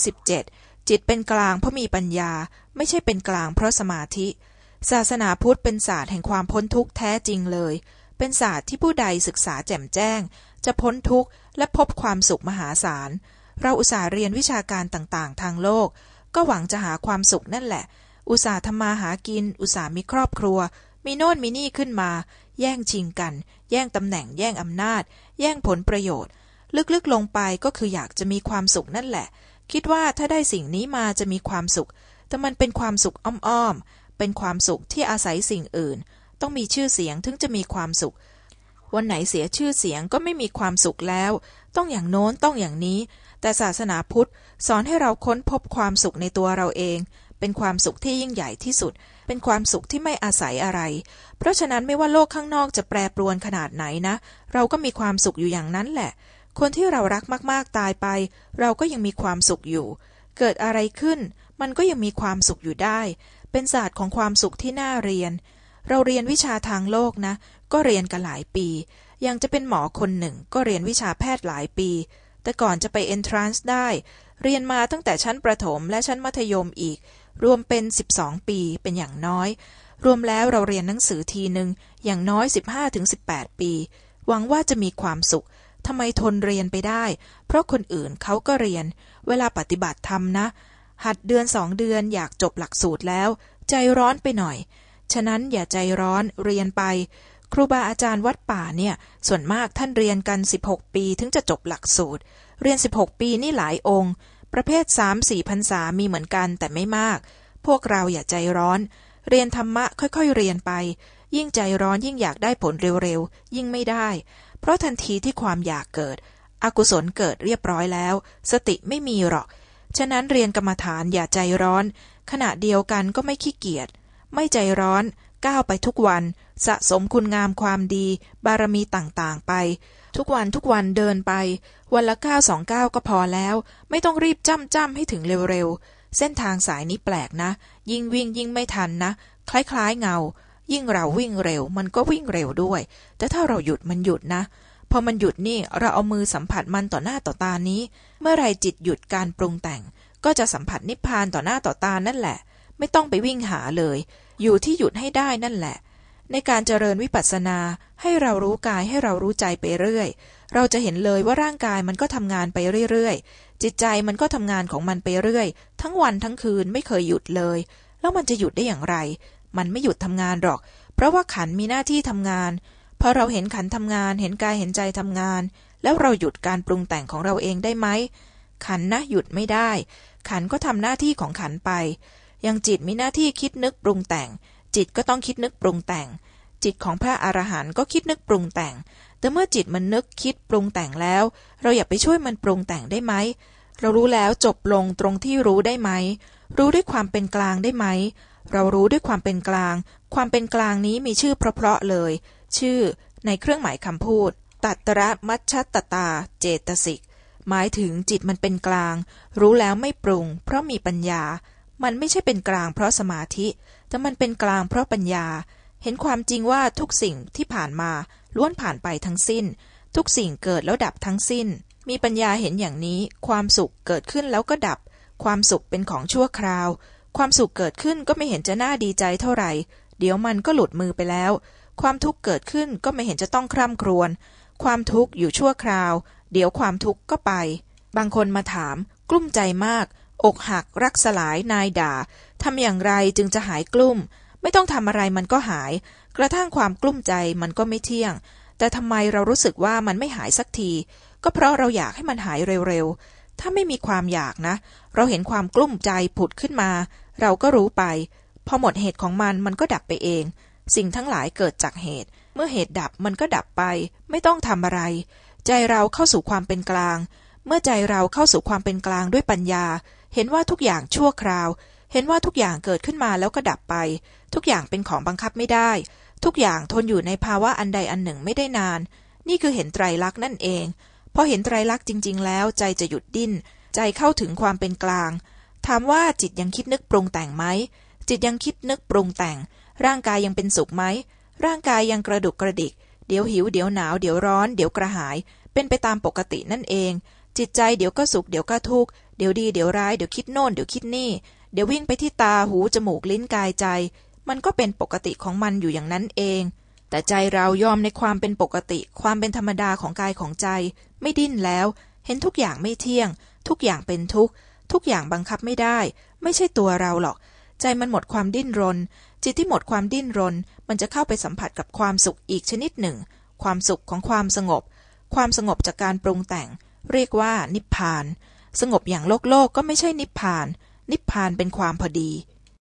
17. จิตเป็นกลางเพราะมีปัญญา ไม่ใช่เป็นกลางเพราะสมาธิ ศาสนาพุทธเป็นศาสตร์แห่งความพ้นทุกข์แท้จริงเลย เป็นศาสตร์ที่ผู้ใดศึกษาแจ่มแจ้ง จะพ้นทุกข์และพบความสุขมหาศาล เราอุตส่าห์เรียนวิชาการต่างๆ ทางโลก ก็หวังจะหาความสุขนั่นแหละ อุตส่าห์ทำมาหากิน อุตส่าห์มีครอบครัว มีโน่นมีนี่ขึ้นมา แย่งชิงกัน แย่งตำแหน่ง แย่งอำนาจ แย่งผลประโยชน์ ลึกๆลงไปก็คืออยากจะมีความสุขนั่นแหละ คิดว่าถ้าได้สิ่งนี้มาจะมีความสุข แต่มันเป็นความสุขอ้อมๆ เป็นความสุขที่อาศัยสิ่งอื่น ต้องมีชื่อเสียงถึงจะมีความสุข วันไหนเสียชื่อเสียงก็ไม่มีความสุขแล้ว ต้องอย่างโน้นต้องอย่างนี้ แต่ศาสนาพุทธสอนให้เราค้นพบความสุขในตัวเราเอง เป็นความสุขที่ยิ่งใหญ่ที่สุด เป็นความสุขที่ไม่อาศัยอะไร เพราะฉะนั้นไม่ว่าโลกข้างนอกจะแปรปรวนขนาดไหนนะ เราก็มีความสุขอยู่อย่างนั้นแหละ คนที่เรารักมากๆตายไป เราก็ยังมีความสุขอยู่ เกิดอะไรขึ้น มันก็ยังมีความสุขอยู่ได้ เป็นศาสตร์ของความสุขที่น่าเรียน เราเรียนวิชาทางโลกนะ ก็เรียนกันหลายปี ยังจะเป็นหมอคนหนึ่ง ก็เรียนวิชาแพทย์หลายปี แต่ก่อนจะไป entrance ได้ เรียนมาตั้งแต่ชั้นประถมและชั้นมัธยมอีก รวมเป็น 12 ปีเป็นอย่างน้อย รวมแล้วเราเรียนหนังสือทีหนึ่งอย่างน้อย 15-18 ปี หวังว่าจะมีความสุข ทำไมทนเรียนไปได้ เพราะคนอื่นเขาก็เรียน เวลาปฏิบัติธรรมนะ หัดเดือนสองเดือนอยากจบหลักสูตรแล้ว ใจร้อนไปหน่อย ฉะนั้นอย่าใจร้อนเรียนไป ครูบาอาจารย์วัดป่าเนี่ย ส่วนมากท่านเรียนกัน 16 ปีถึงจะจบหลักสูตร เรียน 16 ปีนี่หลายองค์ ประเภท 3-4พรรษามีเหมือนกันแต่ไม่มาก พวกเราอย่าใจร้อน เรียนธรรมะค่อยๆเรียนไปยิ่งใจร้อนยิ่งอยากได้ผลเร็วๆ ยิ่งไม่ได้ เพราะทันทีที่ความอยากเกิด อกุศลเกิดเรียบร้อยแล้ว สติไม่มีหรอก ฉะนั้นเรียนกรรมฐานอย่าใจร้อน ขณะเดียวกันก็ไม่ขี้เกียจไม่ใจร้อนก้าวไปทุกวันสะสมคุณงามความดี บารมีต่างๆไป ทุกวันทุกวันเดินไป วันละก้าวสองก้าวก็พอแล้ว ไม่ต้องรีบจ้ำจ้ำให้ถึงเร็วๆ เส้นทางสายนี้แปลกนะ ยิ่งวิ่งยิ่งไม่ทันนะ คล้ายๆเงา ยิ่งเราวิ่งเร็ว มันก็วิ่งเร็วด้วย แต่ถ้าเราหยุดมันหยุดนะ พอมันหยุดนี่เราเอามือสัมผัสมันต่อหน้าต่อตานี้ เมื่อไรจิตหยุดการปรุงแต่ง ก็จะสัมผัสนิพพานต่อหน้าต่อตานั่นแหละ ไม่ต้องไปวิ่งหาเลย อยู่ที่หยุดให้ได้นั่นแหละ ในการเจริญวิปัสสนา ให้เรารู้กายให้เรารู้ใจไปเรื่อย เราจะเห็นเลยว่าร่างกายมันก็ทำงานไปเรื่อยๆ จิตใจมันก็ทำงานของมันไปเรื่อย ทั้งวันทั้งคืนไม่เคยหยุดเลยแล้วมันจะหยุดได้อย่างไร มันไม่หยุดทำงานหรอก เพราะว่าขันมีหน้าที่ทำงานพอเราเห็นขันทำงาน เห็นกายเห็นใจทำงาน แล้วเราหยุดการปรุงแต่งของเราเองได้ไหม ขันนะหยุดไม่ได้ ขันก็ทำหน้าที่ของขันไป ยังจิตมีหน้าที่คิดนึกปรุงแต่ง จิตก็ต้องคิดนึกปรุงแต่ง จิตของพระอรหันต์ก็คิดนึกปรุงแต่ง แต่เมื่อจิตมันนึกคิดปรุงแต่งแล้ว เราอย่าไปช่วยมันปรุงแต่งได้ไหม เรารู้แล้วจบลงตรงที่รู้ได้ไหม รู้ด้วยความเป็นกลางได้ไหม เรารู้ด้วยความเป็นกลาง ความเป็นกลางนี้มีชื่อเพราะๆเลย ชื่อในเครื่องหมายคำพูด ตัตระมัชชตตา เจตสิก หมายถึงจิตมันเป็นกลาง รู้แล้วไม่ปรุง เพราะมีปัญญา มันไม่ใช่เป็นกลางเพราะสมาธิ แต่มันเป็นกลางเพราะปัญญา เห็นความจริงว่าทุกสิ่งที่ผ่านมาล้วนผ่านไปทั้งสิ้น ทุกสิ่งเกิดแล้วดับทั้งสิ้น มีปัญญาเห็นอย่างนี้ ความสุขเกิดขึ้นแล้วก็ดับ ความสุขเป็นของชั่วคราว ความสุขเกิดขึ้นก็ไม่เห็นจะน่าดีใจเท่าไหร่ เดี๋ยวมันก็หลุดมือไปแล้ว ความทุกข์เกิดขึ้นก็ไม่เห็นจะต้องคร่ำครวญ ความทุกข์อยู่ชั่วคราว เดี๋ยวความทุกข์ก็ไป บางคนมาถาม กลุ้มใจมาก อกหักรักสลายนายด่าทำอย่างไรจึงจะหายกลุ้ม ไม่ต้องทำอะไรมันก็หาย กระทั่งความกลุ้มใจมันก็ไม่เที่ยง แต่ทำไมเรารู้สึกว่ามันไม่หายสักที ก็เพราะเราอยากให้มันหายเร็วๆ ถ้าไม่มีความอยากนะ เราเห็นความกลุ้มใจผุดขึ้นมา เราก็รู้ไป พอหมดเหตุของมันมันก็ดับไปเอง สิ่งทั้งหลายเกิดจากเหตุ เมื่อเหตุดับมันก็ดับไป ไม่ต้องทำอะไร ใจเราเข้าสู่ความเป็นกลาง เมื่อใจเราเข้าสู่ความเป็นกลางด้วยปัญญา เห็นว่าทุกอย่างชั่วคราว เห็นว่าทุกอย่างเกิดขึ้นมาแล้วก็ดับไป ทุกอย่างเป็นของบังคับไม่ได้ ทุกอย่างทนอยู่ในภาวะอันใดอันหนึ่งไม่ได้นาน นี่คือเห็นไตรลักษณ์นั่นเอง พอเห็นไตรลักษณ์จริง ๆ แล้วใจจะหยุดดิ้น ใจเข้าถึงความเป็นกลาง ถามว่าจิตยังคิดนึกปรุงแต่งไหม จิตยังคิดนึกปรุงแต่ง ร่างกายยังเป็นสุขไหม ร่างกายยังกระดุกกระดิก เดี๋ยวหิว เดี๋ยวหนาว เดี๋ยวร้อน เดี๋ยวกระหาย เป็นไปตามปกตินั่นเอง จิตใจเดี๋ยวก็สุข เดี๋ยวก็ทุกข์ เดี๋ยวดี เดี๋ยวร้าย เดี๋ยวคิดโน่น เดี๋ยวคิดนี่ เดี๋ยววิ่งไปที่ตา หู จมูก ลิ้น กายใจ มันก็เป็นปกติของมันอยู่อย่างนั้นเอง แต่ใจเรายอมในความเป็นปกติ ความเป็นธรรมดาของกายของใจ ไม่ดิ้นแล้ว เห็นทุกอย่างไม่เที่ยง ทุกอย่างเป็นทุกข์ทุกอย่างบังคับไม่ได้ ไม่ใช่ตัวเราหรอก ใจมันหมดความดิ้นรน จิตที่หมดความดิ้นรน มันจะเข้าไปสัมผัสกับความสุขอีกชนิดหนึ่ง ความสุขของความสงบ ความสงบจากการปรุงแต่ง เรียกว่านิพพาน สงบอย่างโลกโลกก็ไม่ใช่นิพพาน นิพพานเป็นความพอดี